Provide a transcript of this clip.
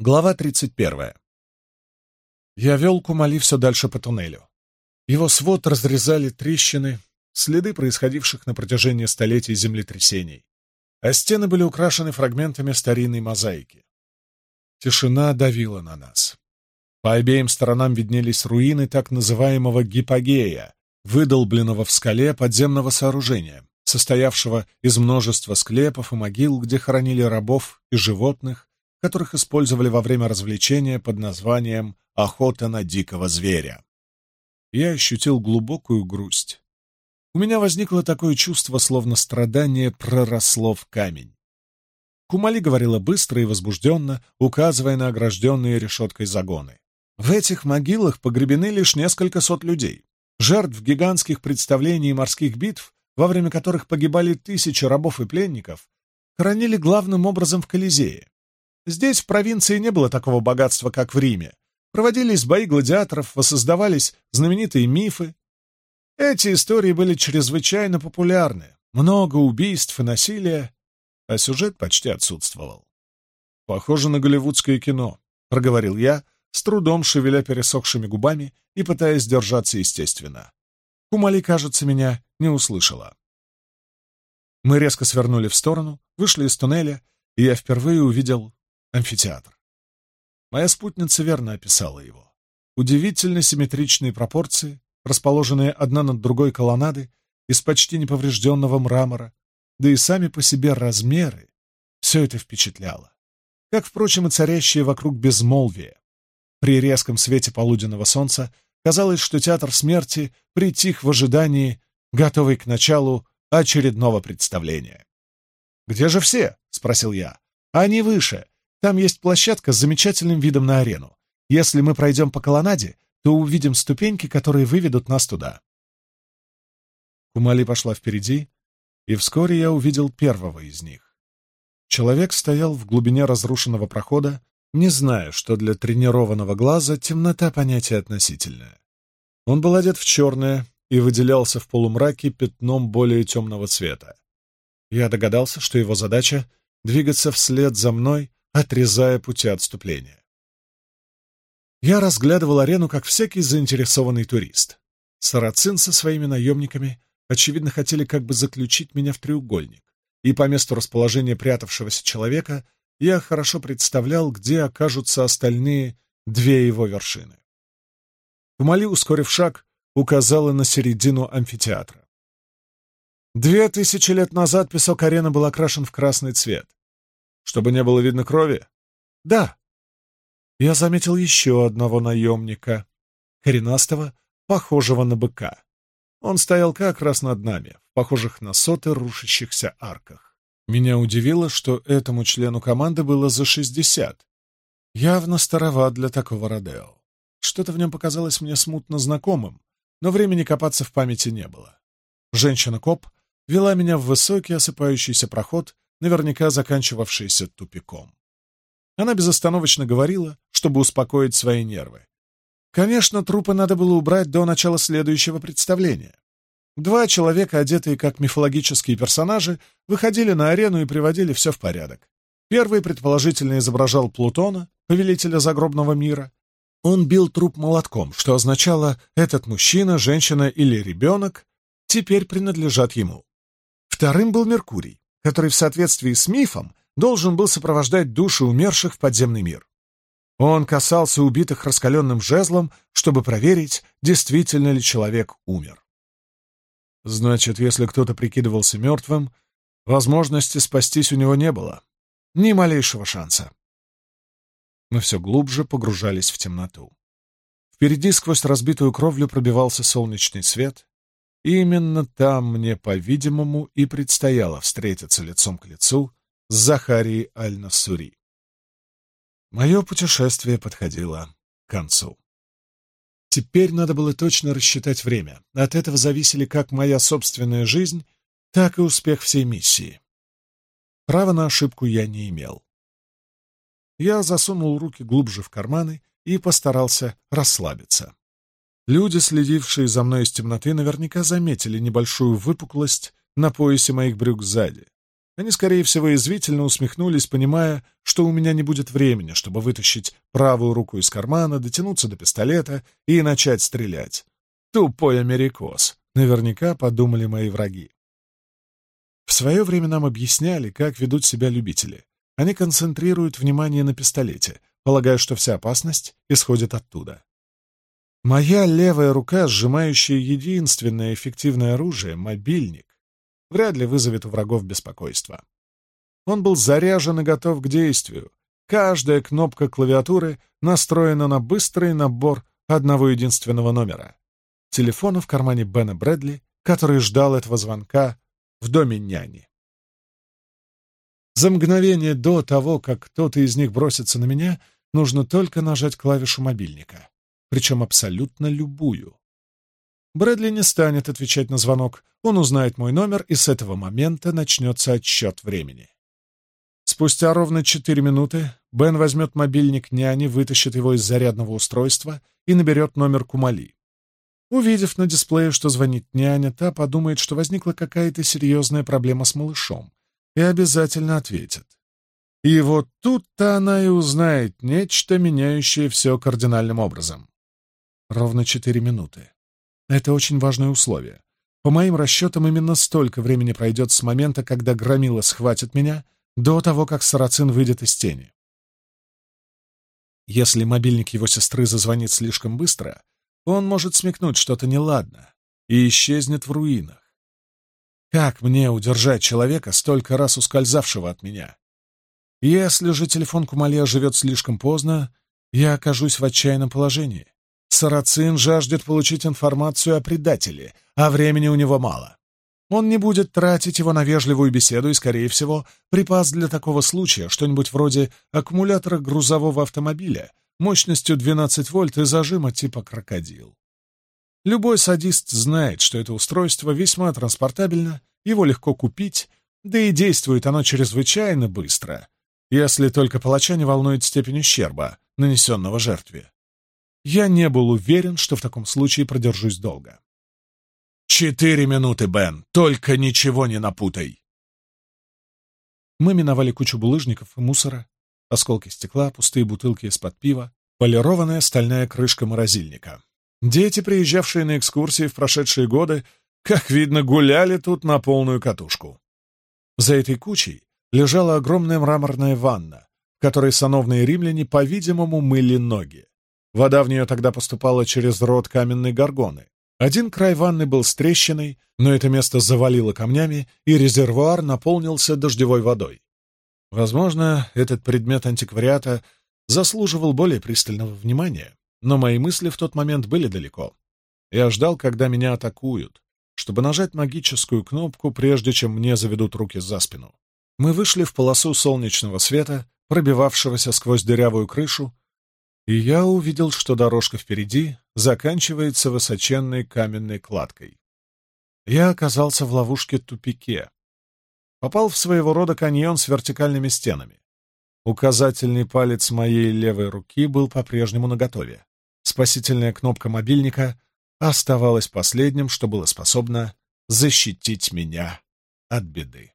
Глава 31. Я вел Кумали все дальше по туннелю. Его свод разрезали трещины, следы происходивших на протяжении столетий землетрясений, а стены были украшены фрагментами старинной мозаики. Тишина давила на нас. По обеим сторонам виднелись руины так называемого гипогея, выдолбленного в скале подземного сооружения, состоявшего из множества склепов и могил, где хоронили рабов и животных, которых использовали во время развлечения под названием «Охота на дикого зверя». Я ощутил глубокую грусть. У меня возникло такое чувство, словно страдание проросло в камень. Кумали говорила быстро и возбужденно, указывая на огражденные решеткой загоны. В этих могилах погребены лишь несколько сот людей, жертв гигантских представлений и морских битв, во время которых погибали тысячи рабов и пленников, хоронили главным образом в Колизее. Здесь, в провинции, не было такого богатства, как в Риме. Проводились бои гладиаторов, воссоздавались знаменитые мифы. Эти истории были чрезвычайно популярны. Много убийств и насилия, а сюжет почти отсутствовал. «Похоже на голливудское кино», — проговорил я, с трудом шевеля пересохшими губами и пытаясь держаться естественно. Кумали, кажется, меня не услышала. Мы резко свернули в сторону, вышли из туннеля, и я впервые увидел амфитеатр. Моя спутница верно описала его. Удивительно симметричные пропорции, расположенные одна над другой колоннады из почти неповрежденного мрамора, да и сами по себе размеры, все это впечатляло. Как, впрочем, и царящее вокруг безмолвие. При резком свете полуденного солнца казалось, что театр смерти притих в ожидании, готовый к началу очередного представления. «Где же все?» — спросил я. «Они выше!» Там есть площадка с замечательным видом на арену. Если мы пройдем по колоннаде, то увидим ступеньки, которые выведут нас туда. Кумали пошла впереди, и вскоре я увидел первого из них. Человек стоял в глубине разрушенного прохода, не зная, что для тренированного глаза темнота понятие относительное. Он был одет в черное и выделялся в полумраке пятном более темного цвета. Я догадался, что его задача — двигаться вслед за мной отрезая пути отступления. Я разглядывал арену, как всякий заинтересованный турист. Сарацин со своими наемниками, очевидно, хотели как бы заключить меня в треугольник, и по месту расположения прятавшегося человека я хорошо представлял, где окажутся остальные две его вершины. Кумали, ускорив шаг, указала на середину амфитеатра. Две тысячи лет назад песок арены был окрашен в красный цвет чтобы не было видно крови?» «Да». Я заметил еще одного наемника, коренастого, похожего на быка. Он стоял как раз над нами, в похожих на соты рушащихся арках. Меня удивило, что этому члену команды было за шестьдесят. Явно староват для такого Родео. Что-то в нем показалось мне смутно знакомым, но времени копаться в памяти не было. Женщина-коп вела меня в высокий осыпающийся проход наверняка заканчивавшийся тупиком. Она безостановочно говорила, чтобы успокоить свои нервы. Конечно, трупы надо было убрать до начала следующего представления. Два человека, одетые как мифологические персонажи, выходили на арену и приводили все в порядок. Первый, предположительно, изображал Плутона, повелителя загробного мира. Он бил труп молотком, что означало «этот мужчина, женщина или ребенок теперь принадлежат ему». Вторым был Меркурий, который в соответствии с мифом должен был сопровождать души умерших в подземный мир. Он касался убитых раскаленным жезлом, чтобы проверить, действительно ли человек умер. Значит, если кто-то прикидывался мертвым, возможности спастись у него не было. Ни малейшего шанса. Мы все глубже погружались в темноту. Впереди сквозь разбитую кровлю пробивался солнечный свет. Именно там мне, по-видимому, и предстояло встретиться лицом к лицу с Захарией Аль-Насури. Мое путешествие подходило к концу. Теперь надо было точно рассчитать время. От этого зависели как моя собственная жизнь, так и успех всей миссии. Права на ошибку я не имел. Я засунул руки глубже в карманы и постарался расслабиться. Люди, следившие за мной из темноты, наверняка заметили небольшую выпуклость на поясе моих брюк сзади. Они, скорее всего, извительно усмехнулись, понимая, что у меня не будет времени, чтобы вытащить правую руку из кармана, дотянуться до пистолета и начать стрелять. Тупой америкос, наверняка подумали мои враги. В свое время нам объясняли, как ведут себя любители. Они концентрируют внимание на пистолете, полагая, что вся опасность исходит оттуда. Моя левая рука, сжимающая единственное эффективное оружие, мобильник, вряд ли вызовет у врагов беспокойство. Он был заряжен и готов к действию. Каждая кнопка клавиатуры настроена на быстрый набор одного единственного номера. Телефона в кармане Бена Брэдли, который ждал этого звонка в доме няни. За мгновение до того, как кто-то из них бросится на меня, нужно только нажать клавишу мобильника причем абсолютно любую. Брэдли не станет отвечать на звонок. Он узнает мой номер, и с этого момента начнется отсчет времени. Спустя ровно четыре минуты Бен возьмет мобильник няни, вытащит его из зарядного устройства и наберет номер Кумали. Увидев на дисплее, что звонит няня, та подумает, что возникла какая-то серьезная проблема с малышом, и обязательно ответит. И вот тут-то она и узнает нечто, меняющее все кардинальным образом ровно четыре минуты. Это очень важное условие. По моим расчетам, именно столько времени пройдет с момента, когда Громила схватит меня, до того, как Сарацин выйдет из тени. Если мобильник его сестры зазвонит слишком быстро, он может смекнуть что-то неладно и исчезнет в руинах. Как мне удержать человека, столько раз ускользавшего от меня? Если же телефон Кумале живет слишком поздно, я окажусь в отчаянном положении. Сарацин жаждет получить информацию о предателе, а времени у него мало. Он не будет тратить его на вежливую беседу и, скорее всего, припас для такого случая что-нибудь вроде аккумулятора грузового автомобиля мощностью 12 вольт и зажима типа «Крокодил». Любой садист знает, что это устройство весьма транспортабельно, его легко купить, да и действует оно чрезвычайно быстро, если только палача не волнует степень ущерба, нанесенного жертве. Я не был уверен, что в таком случае продержусь долго. «Четыре минуты, Бен! Только ничего не напутай!» Мы миновали кучу булыжников и мусора, осколки стекла, пустые бутылки из-под пива, полированная стальная крышка морозильника. Дети, приезжавшие на экскурсии в прошедшие годы, как видно, гуляли тут на полную катушку. За этой кучей лежала огромная мраморная ванна, в которой сановные римляне, по-видимому, мыли ноги. Вода в нее тогда поступала через рот каменной горгоны. Один край ванны был с трещиной, но это место завалило камнями, и резервуар наполнился дождевой водой. Возможно, этот предмет антиквариата заслуживал более пристального внимания, но мои мысли в тот момент были далеко. Я ждал, когда меня атакуют, чтобы нажать магическую кнопку, прежде чем мне заведут руки за спину. Мы вышли в полосу солнечного света, пробивавшегося сквозь дырявую крышу, и я увидел, что дорожка впереди заканчивается высоченной каменной кладкой. Я оказался в ловушке-тупике. Попал в своего рода каньон с вертикальными стенами. Указательный палец моей левой руки был по-прежнему наготове. Спасительная кнопка мобильника оставалась последним, что было способно защитить меня от беды.